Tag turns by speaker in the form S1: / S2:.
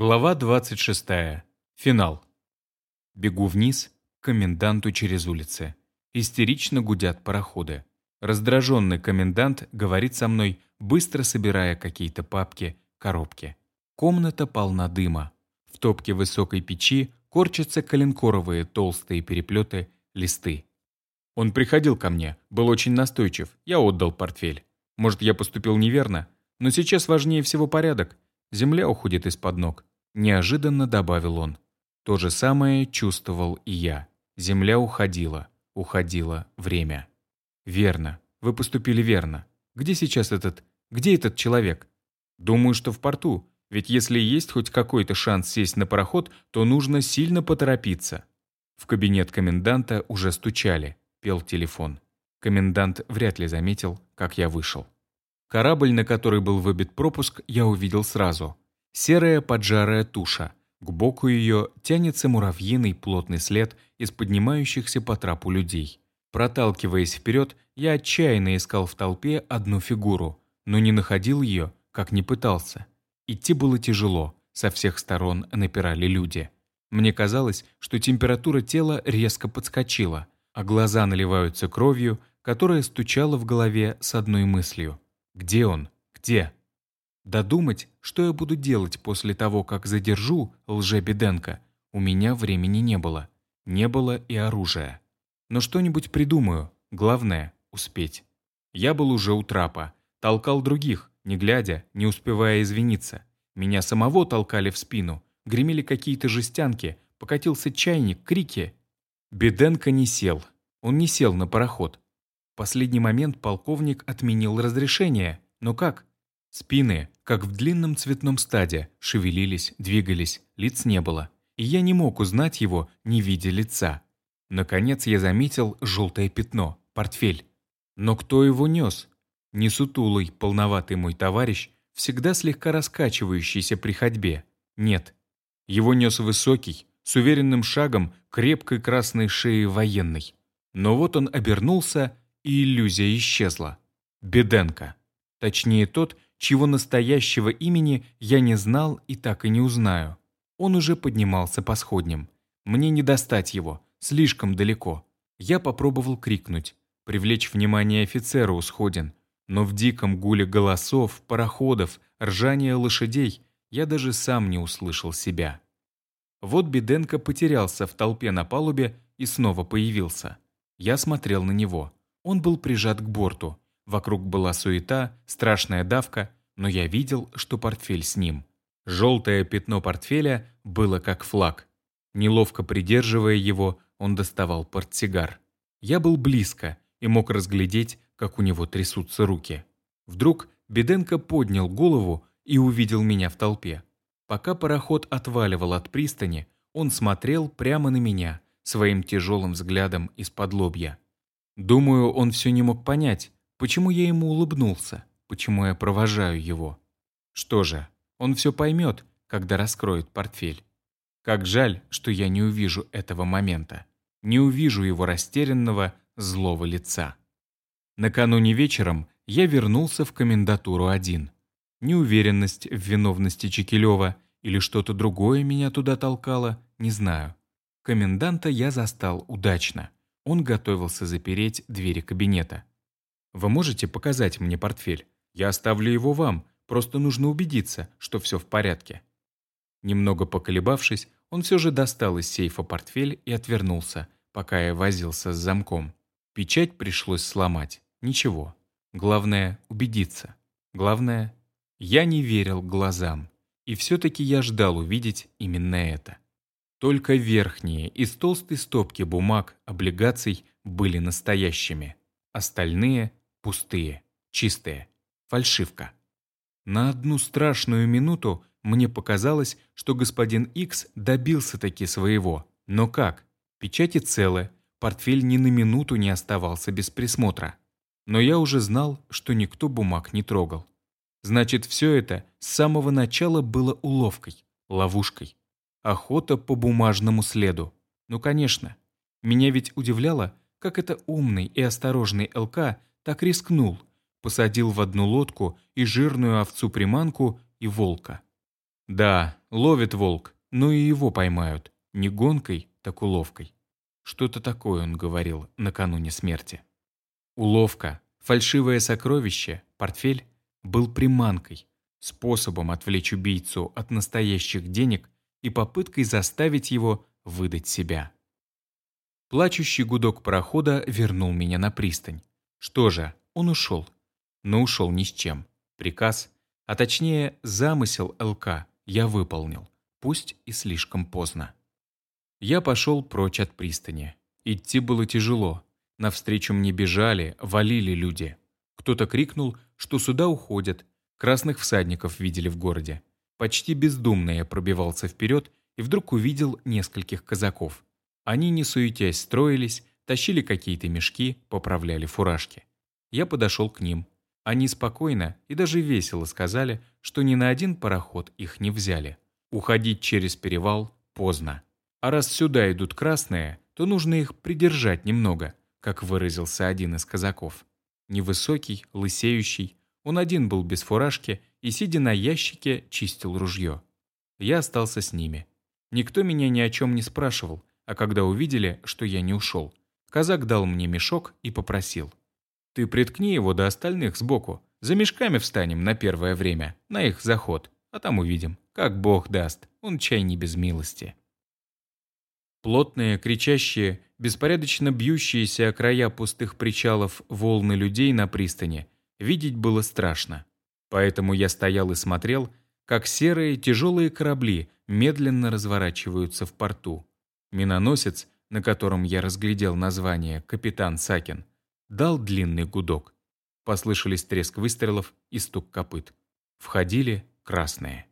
S1: Глава 26. Финал. Бегу вниз, к коменданту через улицы. Истерично гудят пароходы. Раздраженный комендант говорит со мной, быстро собирая какие-то папки, коробки. Комната полна дыма. В топке высокой печи корчатся коленкоровые толстые переплеты, листы. Он приходил ко мне, был очень настойчив, я отдал портфель. Может, я поступил неверно, но сейчас важнее всего порядок. Земля уходит из-под ног. Неожиданно добавил он. То же самое чувствовал и я. Земля уходила, уходило время. Верно, вы поступили верно. Где сейчас этот... Где этот человек? Думаю, что в порту. Ведь если есть хоть какой-то шанс сесть на пароход, то нужно сильно поторопиться. В кабинет коменданта уже стучали. Пел телефон. Комендант вряд ли заметил, как я вышел. Корабль, на который был выбит пропуск, я увидел сразу. Серая поджарая туша. К боку ее тянется муравьиный плотный след из поднимающихся по трапу людей. Проталкиваясь вперед, я отчаянно искал в толпе одну фигуру, но не находил ее, как не пытался. Идти было тяжело, со всех сторон напирали люди. Мне казалось, что температура тела резко подскочила, а глаза наливаются кровью, которая стучала в голове с одной мыслью. «Где он? Где?» Додумать, что я буду делать после того, как задержу лже-Беденко, у меня времени не было. Не было и оружия. Но что-нибудь придумаю, главное — успеть. Я был уже у трапа, толкал других, не глядя, не успевая извиниться. Меня самого толкали в спину, гремели какие-то жестянки, покатился чайник, крики. Беденко не сел. Он не сел на пароход. В последний момент полковник отменил разрешение. Но как? Спины, как в длинном цветном стаде, шевелились, двигались, лиц не было. И я не мог узнать его, не видя лица. Наконец я заметил желтое пятно, портфель. Но кто его нес? Не сутулый, полноватый мой товарищ, всегда слегка раскачивающийся при ходьбе. Нет. Его нес высокий, с уверенным шагом, крепкой красной шеей военный. Но вот он обернулся, и иллюзия исчезла. Беденко. Точнее, тот, чьего настоящего имени я не знал и так и не узнаю. Он уже поднимался по сходням. Мне не достать его, слишком далеко. Я попробовал крикнуть, привлечь внимание офицера у сходин, но в диком гуле голосов, пароходов, ржания лошадей я даже сам не услышал себя. Вот Беденко потерялся в толпе на палубе и снова появился. Я смотрел на него. Он был прижат к борту, Вокруг была суета, страшная давка, но я видел, что портфель с ним. Желтое пятно портфеля было как флаг. Неловко придерживая его, он доставал портсигар. Я был близко и мог разглядеть, как у него трясутся руки. Вдруг Беденко поднял голову и увидел меня в толпе. Пока пароход отваливал от пристани, он смотрел прямо на меня своим тяжелым взглядом из-под лобья. Думаю, он все не мог понять, Почему я ему улыбнулся? Почему я провожаю его? Что же, он все поймет, когда раскроет портфель. Как жаль, что я не увижу этого момента. Не увижу его растерянного, злого лица. Накануне вечером я вернулся в комендатуру один. Неуверенность в виновности Чекилева или что-то другое меня туда толкало, не знаю. Коменданта я застал удачно. Он готовился запереть двери кабинета. Вы можете показать мне портфель? Я оставлю его вам, просто нужно убедиться, что все в порядке». Немного поколебавшись, он все же достал из сейфа портфель и отвернулся, пока я возился с замком. Печать пришлось сломать. Ничего. Главное — убедиться. Главное — я не верил глазам. И все-таки я ждал увидеть именно это. Только верхние из толстой стопки бумаг, облигаций были настоящими. Остальные Пустые, чистые, фальшивка. На одну страшную минуту мне показалось, что господин Икс добился таки своего. Но как? Печати целы, портфель ни на минуту не оставался без присмотра. Но я уже знал, что никто бумаг не трогал. Значит, все это с самого начала было уловкой, ловушкой. Охота по бумажному следу. Ну, конечно. Меня ведь удивляло, как это умный и осторожный ЛК так рискнул, посадил в одну лодку и жирную овцу-приманку, и волка. Да, ловит волк, но и его поймают. Не гонкой, так уловкой. Что-то такое он говорил накануне смерти. Уловка, фальшивое сокровище, портфель был приманкой, способом отвлечь убийцу от настоящих денег и попыткой заставить его выдать себя. Плачущий гудок парохода вернул меня на пристань. Что же, он ушел. Но ушел ни с чем. Приказ, а точнее замысел ЛК, я выполнил, пусть и слишком поздно. Я пошел прочь от пристани. Идти было тяжело. Навстречу мне бежали, валили люди. Кто-то крикнул, что сюда уходят. Красных всадников видели в городе. Почти бездумно я пробивался вперед и вдруг увидел нескольких казаков. Они, не суетясь, строились, тащили какие-то мешки, поправляли фуражки. Я подошел к ним. Они спокойно и даже весело сказали, что ни на один пароход их не взяли. Уходить через перевал поздно. А раз сюда идут красные, то нужно их придержать немного, как выразился один из казаков. Невысокий, лысеющий, он один был без фуражки и, сидя на ящике, чистил ружье. Я остался с ними. Никто меня ни о чем не спрашивал, а когда увидели, что я не ушел, казак дал мне мешок и попросил. «Ты приткни его до остальных сбоку. За мешками встанем на первое время, на их заход, а там увидим, как Бог даст, он чай не без милости». Плотные, кричащие, беспорядочно бьющиеся о края пустых причалов волны людей на пристани видеть было страшно. Поэтому я стоял и смотрел, как серые тяжелые корабли медленно разворачиваются в порту. Миноносец, на котором я разглядел название «Капитан Сакин», дал длинный гудок. Послышались треск выстрелов и стук копыт. Входили красные.